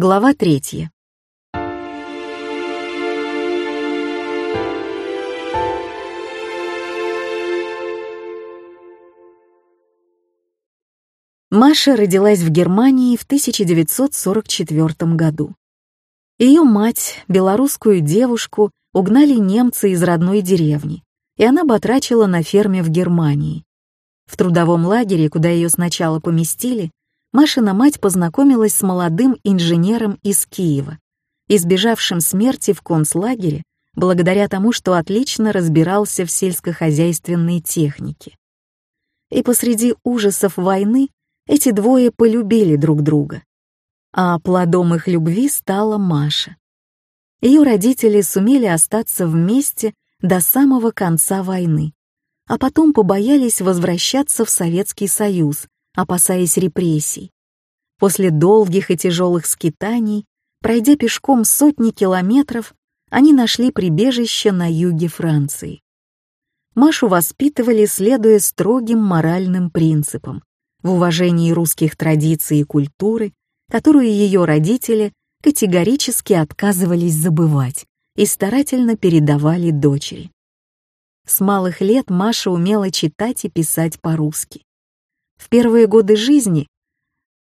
Глава третья. Маша родилась в Германии в 1944 году. Ее мать, белорусскую девушку, угнали немцы из родной деревни, и она батрачила на ферме в Германии. В трудовом лагере, куда ее сначала поместили, Машина мать познакомилась с молодым инженером из Киева, избежавшим смерти в концлагере благодаря тому, что отлично разбирался в сельскохозяйственной технике. И посреди ужасов войны эти двое полюбили друг друга. А плодом их любви стала Маша. Ее родители сумели остаться вместе до самого конца войны, а потом побоялись возвращаться в Советский Союз, опасаясь репрессий. После долгих и тяжелых скитаний, пройдя пешком сотни километров, они нашли прибежище на юге Франции. Машу воспитывали, следуя строгим моральным принципам, в уважении русских традиций и культуры, которую ее родители категорически отказывались забывать и старательно передавали дочери. С малых лет Маша умела читать и писать по-русски. В первые годы жизни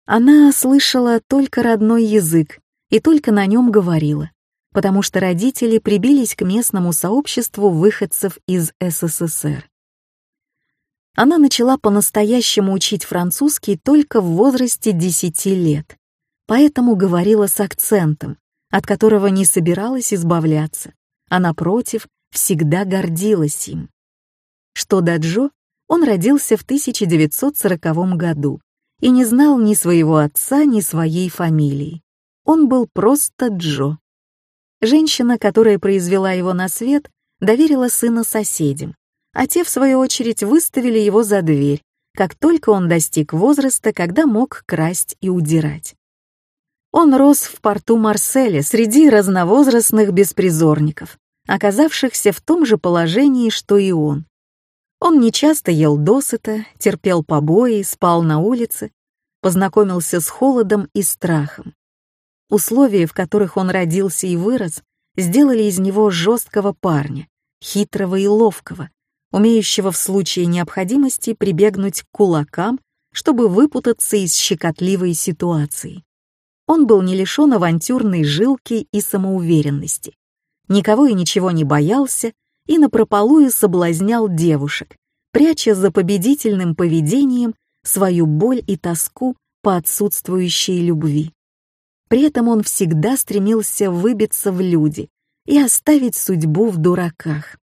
она слышала только родной язык и только на нем говорила, потому что родители прибились к местному сообществу выходцев из СССР. Она начала по-настоящему учить французский только в возрасте 10 лет, поэтому говорила с акцентом, от которого не собиралась избавляться, а напротив, всегда гордилась им. Что до Джо, он родился в 1940 году и не знал ни своего отца, ни своей фамилии. Он был просто Джо. Женщина, которая произвела его на свет, доверила сына соседям, а те, в свою очередь, выставили его за дверь, как только он достиг возраста, когда мог красть и удирать. Он рос в порту Марселя среди разновозрастных беспризорников, оказавшихся в том же положении, что и он. Он нечасто ел досыта, терпел побои, спал на улице, познакомился с холодом и страхом. Условия, в которых он родился и вырос, сделали из него жесткого парня, хитрого и ловкого, умеющего в случае необходимости прибегнуть к кулакам, чтобы выпутаться из щекотливой ситуации. Он был не лишен авантюрной жилки и самоуверенности. Никого и ничего не боялся и напропалую соблазнял девушек, пряча за победительным поведением свою боль и тоску по отсутствующей любви. При этом он всегда стремился выбиться в люди и оставить судьбу в дураках.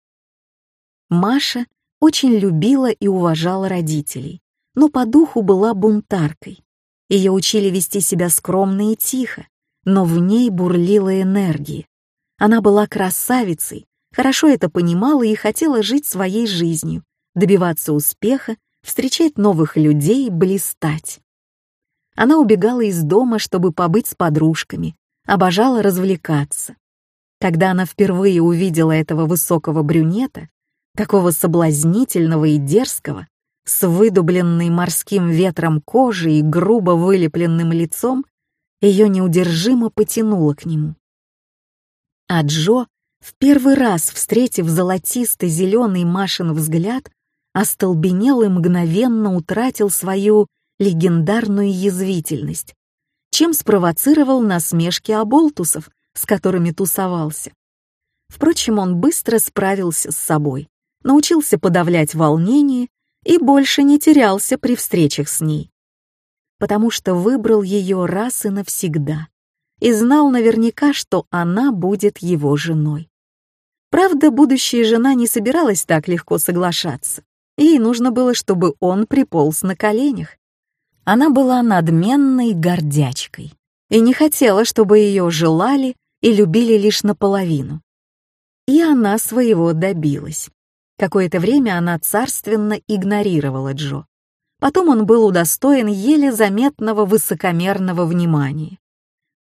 Маша очень любила и уважала родителей, но по духу была бунтаркой. Ее учили вести себя скромно и тихо, но в ней бурлила энергия. Она была красавицей, хорошо это понимала и хотела жить своей жизнью, добиваться успеха, встречать новых людей, блистать. Она убегала из дома, чтобы побыть с подружками, обожала развлекаться. Когда она впервые увидела этого высокого брюнета, такого соблазнительного и дерзкого, с выдубленной морским ветром кожей и грубо вылепленным лицом, ее неудержимо потянуло к нему. А Джо в первый раз, встретив золотисто-зеленый Машин взгляд, остолбенел и мгновенно утратил свою легендарную язвительность, чем спровоцировал насмешки оболтусов, с которыми тусовался. Впрочем, он быстро справился с собой, научился подавлять волнение и больше не терялся при встречах с ней. Потому что выбрал ее раз и навсегда и знал наверняка, что она будет его женой. Правда, будущая жена не собиралась так легко соглашаться. Ей нужно было, чтобы он приполз на коленях. Она была надменной гордячкой и не хотела, чтобы ее желали и любили лишь наполовину. И она своего добилась. Какое-то время она царственно игнорировала Джо. Потом он был удостоен еле заметного высокомерного внимания.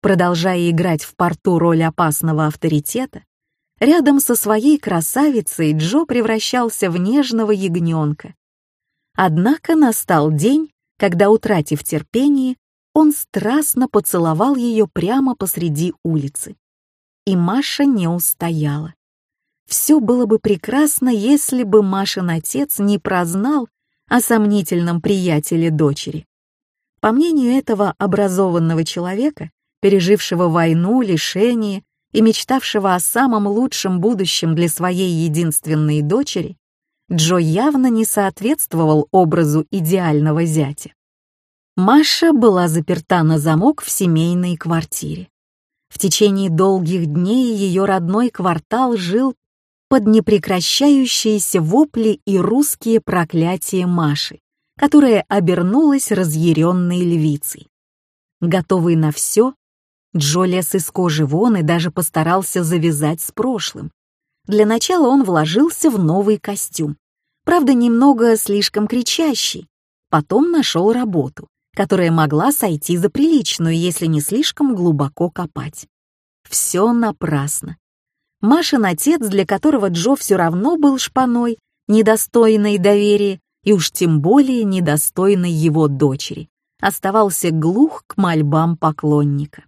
Продолжая играть в порту роль опасного авторитета, Рядом со своей красавицей Джо превращался в нежного ягненка. Однако настал день, когда, утратив терпение, он страстно поцеловал ее прямо посреди улицы. И Маша не устояла. Все было бы прекрасно, если бы Машин отец не прознал о сомнительном приятеле дочери. По мнению этого образованного человека, пережившего войну, лишение и мечтавшего о самом лучшем будущем для своей единственной дочери, Джо явно не соответствовал образу идеального зятя. Маша была заперта на замок в семейной квартире. В течение долгих дней ее родной квартал жил под непрекращающиеся вопли и русские проклятия Маши, которая обернулась разъяренной львицей. Готовый на все, Джо лез из кожи вон и даже постарался завязать с прошлым. Для начала он вложился в новый костюм, правда, немного слишком кричащий. Потом нашел работу, которая могла сойти за приличную, если не слишком глубоко копать. Все напрасно. Машин отец, для которого Джо все равно был шпаной, недостойной доверия, и уж тем более недостойной его дочери, оставался глух к мольбам поклонника.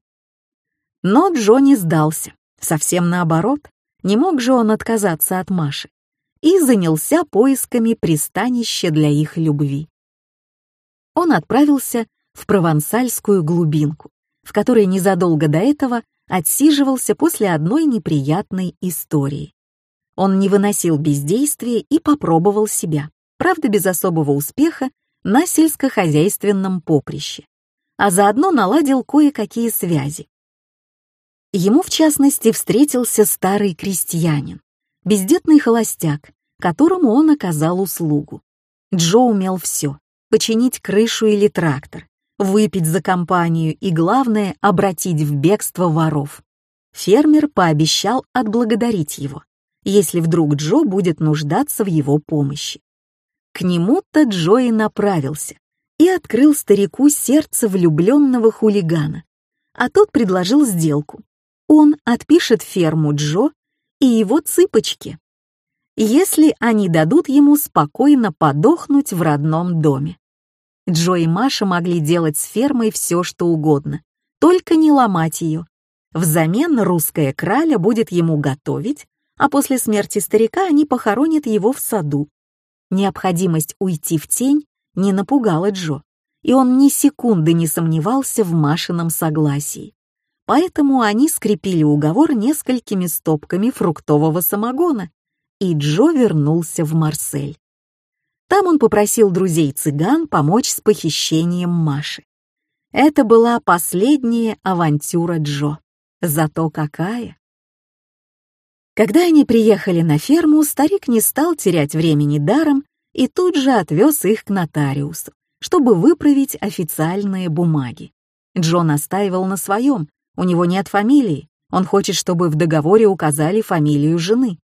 Но Джо сдался, совсем наоборот, не мог же он отказаться от Маши, и занялся поисками пристанища для их любви. Он отправился в провансальскую глубинку, в которой незадолго до этого отсиживался после одной неприятной истории. Он не выносил бездействия и попробовал себя правда без особого успеха, на сельскохозяйственном поприще, а заодно наладил кое-какие связи. Ему, в частности, встретился старый крестьянин, бездетный холостяк, которому он оказал услугу. Джо умел все — починить крышу или трактор, выпить за компанию и, главное, обратить в бегство воров. Фермер пообещал отблагодарить его, если вдруг Джо будет нуждаться в его помощи. К нему-то Джои направился и открыл старику сердце влюбленного хулигана, а тот предложил сделку. Он отпишет ферму Джо и его цыпочки, если они дадут ему спокойно подохнуть в родном доме. Джо и Маша могли делать с фермой все, что угодно, только не ломать ее. Взамен русская краля будет ему готовить, а после смерти старика они похоронят его в саду, Необходимость уйти в тень не напугала Джо, и он ни секунды не сомневался в Машином согласии. Поэтому они скрепили уговор несколькими стопками фруктового самогона, и Джо вернулся в Марсель. Там он попросил друзей-цыган помочь с похищением Маши. Это была последняя авантюра Джо. Зато какая! Когда они приехали на ферму, старик не стал терять времени даром и тут же отвез их к нотариусу, чтобы выправить официальные бумаги. Джон настаивал на своем, у него нет фамилии, он хочет, чтобы в договоре указали фамилию жены.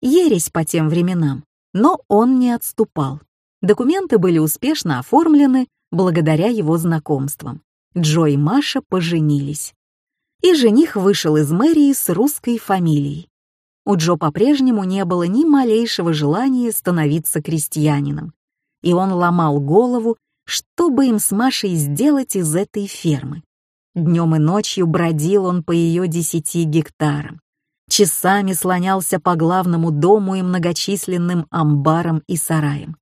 Ересь по тем временам, но он не отступал. Документы были успешно оформлены благодаря его знакомствам. Джо и Маша поженились. И жених вышел из мэрии с русской фамилией. У Джо по-прежнему не было ни малейшего желания становиться крестьянином, и он ломал голову, что бы им с Машей сделать из этой фермы. Днем и ночью бродил он по ее десяти гектарам, часами слонялся по главному дому и многочисленным амбарам и сараям.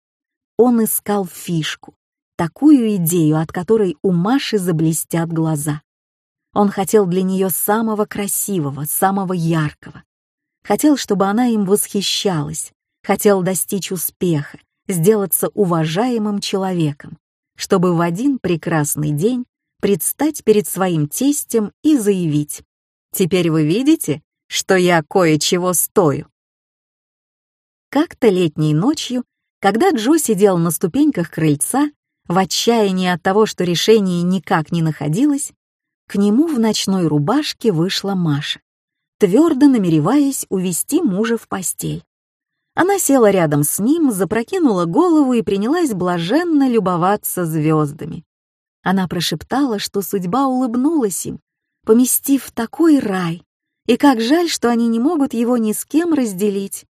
Он искал фишку, такую идею, от которой у Маши заблестят глаза. Он хотел для нее самого красивого, самого яркого, Хотел, чтобы она им восхищалась, хотел достичь успеха, сделаться уважаемым человеком, чтобы в один прекрасный день предстать перед своим тестем и заявить «Теперь вы видите, что я кое-чего стою». Как-то летней ночью, когда Джо сидел на ступеньках крыльца, в отчаянии от того, что решение никак не находилось, к нему в ночной рубашке вышла Маша твердо намереваясь увести мужа в постель. Она села рядом с ним, запрокинула голову и принялась блаженно любоваться звездами. Она прошептала, что судьба улыбнулась им, поместив в такой рай, и как жаль, что они не могут его ни с кем разделить.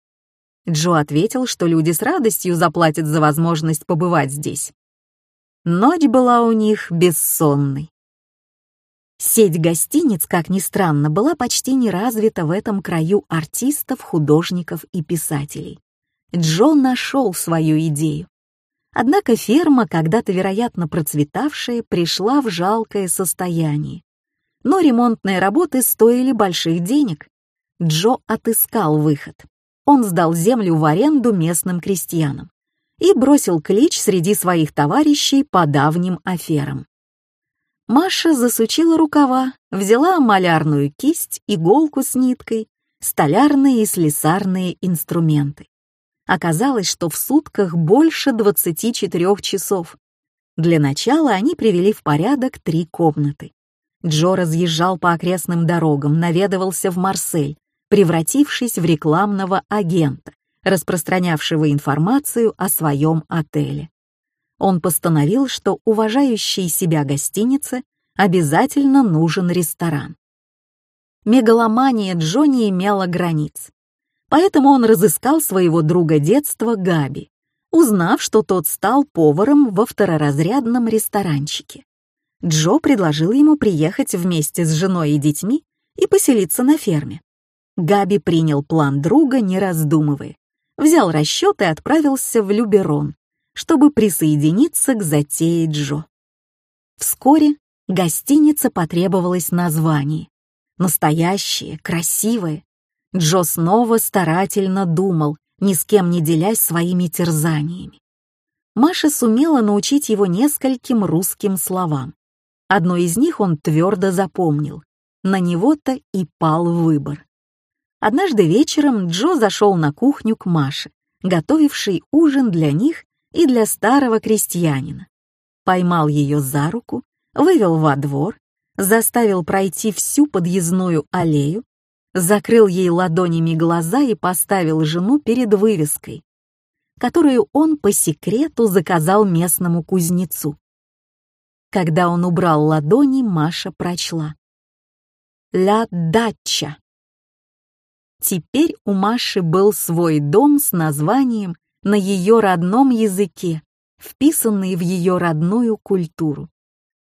Джо ответил, что люди с радостью заплатят за возможность побывать здесь. Ночь была у них бессонной. Сеть гостиниц, как ни странно, была почти не развита в этом краю артистов, художников и писателей. Джо нашел свою идею. Однако ферма, когда-то, вероятно, процветавшая, пришла в жалкое состояние. Но ремонтные работы стоили больших денег. Джо отыскал выход. Он сдал землю в аренду местным крестьянам и бросил клич среди своих товарищей по давним аферам. Маша засучила рукава, взяла малярную кисть, иголку с ниткой, столярные и слесарные инструменты. Оказалось, что в сутках больше 24 часов. Для начала они привели в порядок три комнаты. Джо разъезжал по окрестным дорогам, наведывался в Марсель, превратившись в рекламного агента, распространявшего информацию о своем отеле он постановил, что уважающей себя гостинице обязательно нужен ресторан. Мегаломания Джо не имела границ. Поэтому он разыскал своего друга детства Габи, узнав, что тот стал поваром во второразрядном ресторанчике. Джо предложил ему приехать вместе с женой и детьми и поселиться на ферме. Габи принял план друга, не раздумывая, взял расчет и отправился в Люберон, чтобы присоединиться к затее Джо. Вскоре гостиница потребовалась название. Настоящее, красивое. Джо снова старательно думал, ни с кем не делясь своими терзаниями. Маша сумела научить его нескольким русским словам. Одно из них он твердо запомнил. На него-то и пал выбор. Однажды вечером Джо зашел на кухню к Маше, готовившей ужин для них и для старого крестьянина. Поймал ее за руку, вывел во двор, заставил пройти всю подъездную аллею, закрыл ей ладонями глаза и поставил жену перед вывеской, которую он по секрету заказал местному кузнецу. Когда он убрал ладони, Маша прочла. «Ля дача». Теперь у Маши был свой дом с названием на ее родном языке, вписанные в ее родную культуру.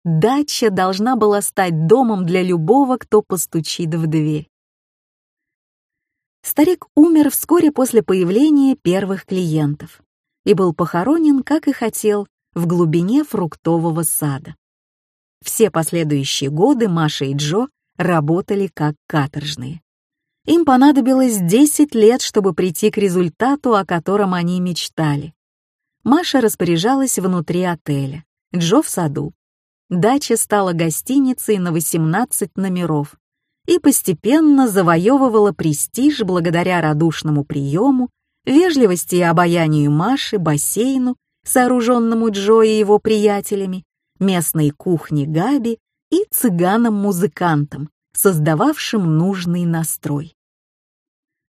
Дача должна была стать домом для любого, кто постучит в дверь. Старик умер вскоре после появления первых клиентов и был похоронен, как и хотел, в глубине фруктового сада. Все последующие годы Маша и Джо работали как каторжные. Им понадобилось 10 лет, чтобы прийти к результату, о котором они мечтали. Маша распоряжалась внутри отеля, Джо в саду. Дача стала гостиницей на 18 номеров и постепенно завоевывала престиж благодаря радушному приему, вежливости и обаянию Маши, бассейну, сооруженному Джо и его приятелями, местной кухне Габи и цыганам-музыкантам, создававшим нужный настрой.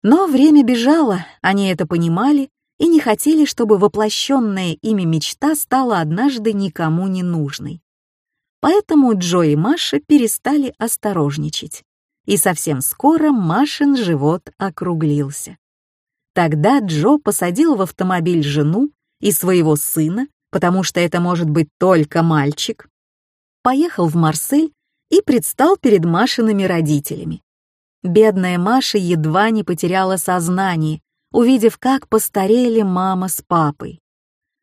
Но время бежало, они это понимали и не хотели, чтобы воплощенная ими мечта стала однажды никому не нужной. Поэтому Джо и Маша перестали осторожничать, и совсем скоро Машин живот округлился. Тогда Джо посадил в автомобиль жену и своего сына, потому что это может быть только мальчик, поехал в Марсель и предстал перед Машиными родителями. Бедная Маша едва не потеряла сознание, увидев, как постарели мама с папой.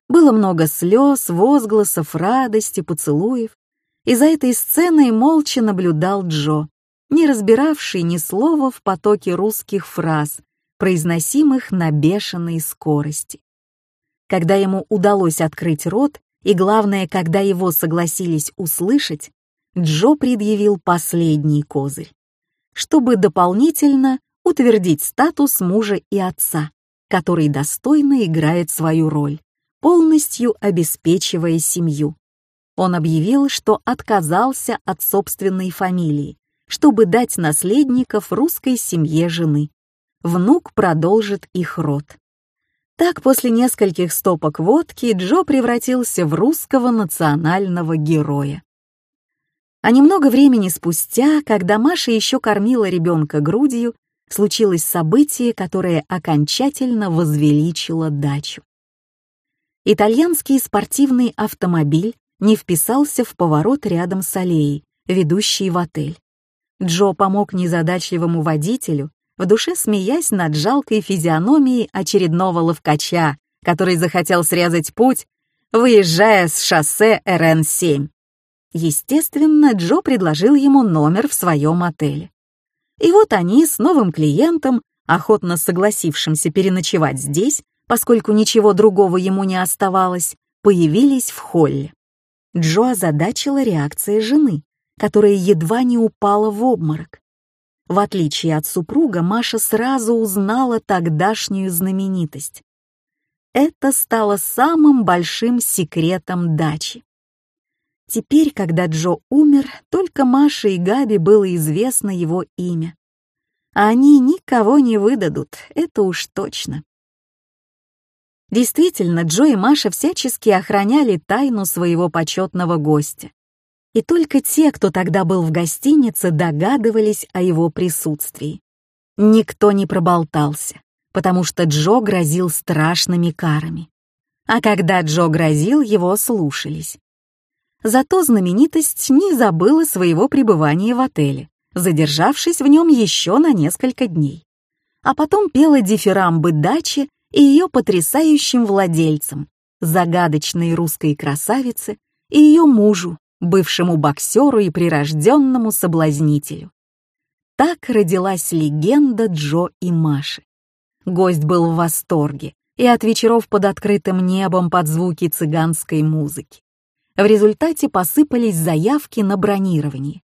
Было много слез, возгласов, радости, поцелуев. И за этой сценой молча наблюдал Джо, не разбиравший ни слова в потоке русских фраз, произносимых на бешеной скорости. Когда ему удалось открыть рот, и главное, когда его согласились услышать, Джо предъявил последний козырь чтобы дополнительно утвердить статус мужа и отца, который достойно играет свою роль, полностью обеспечивая семью. Он объявил, что отказался от собственной фамилии, чтобы дать наследников русской семье жены. Внук продолжит их род. Так, после нескольких стопок водки Джо превратился в русского национального героя. А немного времени спустя, когда Маша еще кормила ребенка грудью, случилось событие, которое окончательно возвеличило дачу. Итальянский спортивный автомобиль не вписался в поворот рядом с аллеей, ведущие в отель. Джо помог незадачливому водителю, в душе смеясь над жалкой физиономией очередного ловкача, который захотел срезать путь, выезжая с шоссе РН-7. Естественно, Джо предложил ему номер в своем отеле. И вот они с новым клиентом, охотно согласившимся переночевать здесь, поскольку ничего другого ему не оставалось, появились в холле. Джо озадачила реакция жены, которая едва не упала в обморок. В отличие от супруга, Маша сразу узнала тогдашнюю знаменитость. Это стало самым большим секретом дачи. Теперь, когда Джо умер, только Маше и Габи было известно его имя. А они никого не выдадут, это уж точно. Действительно, Джо и Маша всячески охраняли тайну своего почетного гостя. И только те, кто тогда был в гостинице, догадывались о его присутствии. Никто не проболтался, потому что Джо грозил страшными карами. А когда Джо грозил, его слушались. Зато знаменитость не забыла своего пребывания в отеле, задержавшись в нем еще на несколько дней. А потом пела дифирамбы дачи и ее потрясающим владельцам, загадочной русской красавице и ее мужу, бывшему боксеру и прирожденному соблазнителю. Так родилась легенда Джо и Маши. Гость был в восторге и от вечеров под открытым небом под звуки цыганской музыки. В результате посыпались заявки на бронирование,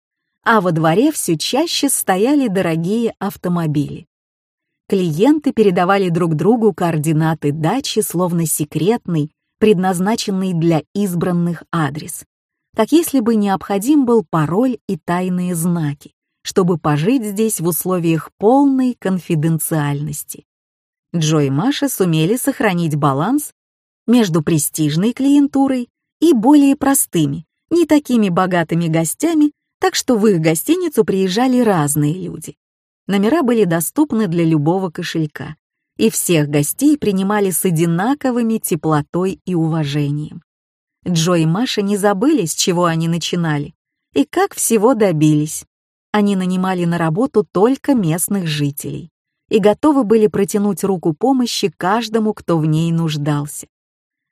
а во дворе все чаще стояли дорогие автомобили. Клиенты передавали друг другу координаты дачи, словно секретный, предназначенный для избранных адрес, как если бы необходим был пароль и тайные знаки, чтобы пожить здесь в условиях полной конфиденциальности. Джо и Маша сумели сохранить баланс между престижной клиентурой и более простыми, не такими богатыми гостями, так что в их гостиницу приезжали разные люди. Номера были доступны для любого кошелька, и всех гостей принимали с одинаковыми теплотой и уважением. Джо и Маша не забыли, с чего они начинали, и как всего добились. Они нанимали на работу только местных жителей и готовы были протянуть руку помощи каждому, кто в ней нуждался.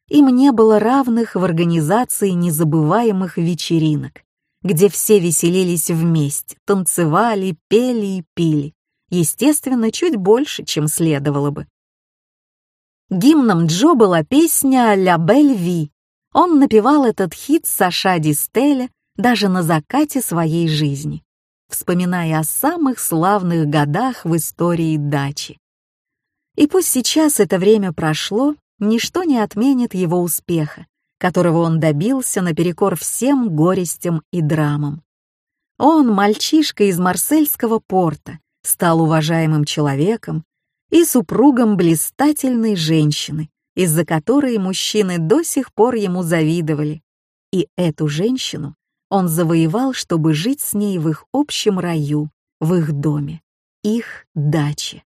Им не было равных в организации незабываемых вечеринок, где все веселились вместе, танцевали, пели и пили. Естественно, чуть больше, чем следовало бы. Гимном Джо была песня «Ля Бель Ви». Он напевал этот хит Саша Дистеля даже на закате своей жизни, вспоминая о самых славных годах в истории дачи. И пусть сейчас это время прошло, ничто не отменит его успеха, которого он добился наперекор всем горестям и драмам. Он, мальчишка из марсельского порта, стал уважаемым человеком и супругом блистательной женщины, из-за которой мужчины до сих пор ему завидовали. И эту женщину он завоевал, чтобы жить с ней в их общем раю, в их доме, их даче.